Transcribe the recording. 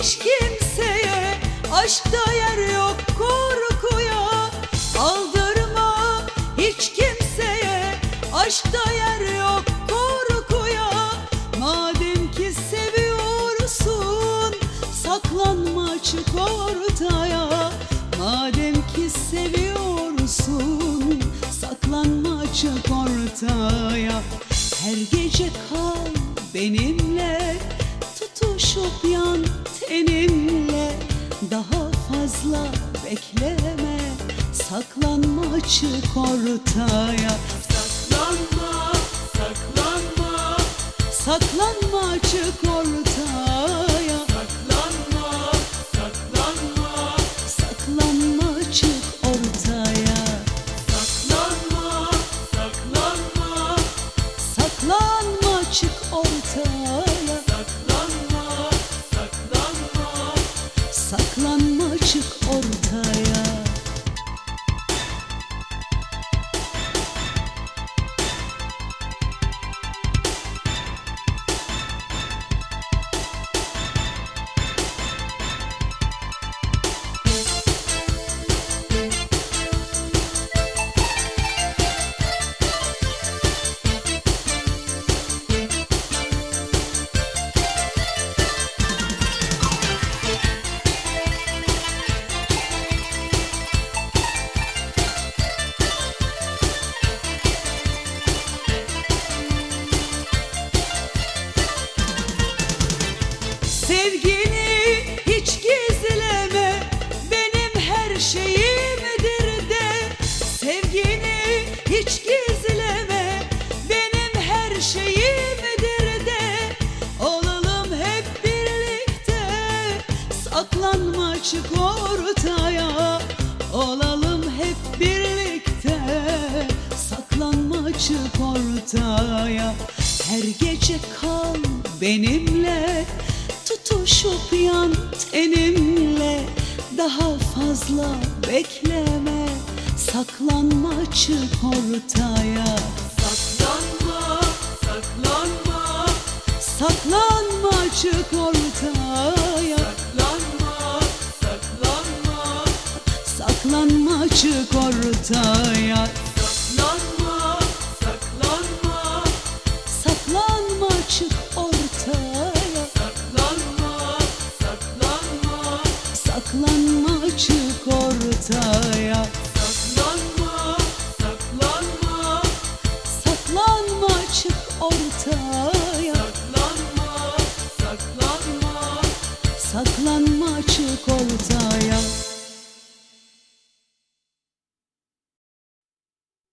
hiç kimseye Aşkta yer yok korkuya Aldırma. Hiç kimseye Aşkta yer yok korkuya. Madem ki seviyorsun Saklanma çık ortaya. Madem ki seviyorsun Saklanma çık ortaya. Her gece kal benimle tutuşup yan daha fazla bekleme. Saklanma çık ortaya. Saklanma, saklanma, Saklanma çık ortaya Saklanma Sevgini hiç gizleme Benim her şeyimdir de. Sevgini hiç gizleme Benim her şeyimdir de. Olalım hep birlikte Saklanma çık ortaya. Olalım hep birlikte Saklanma çık ortaya. Her gece kal benimle Daha fazla bekleme. Saklanma çık ortaya. Saklanma, saklanma, Saklanma çık ortaya. Saklanma, saklanma, Saklanma çık ortaya Saklanma çık ortaya. Saklanma, saklanma. Saklanma çık ortaya. Saklanma, saklanma. Saklanma çık ortaya.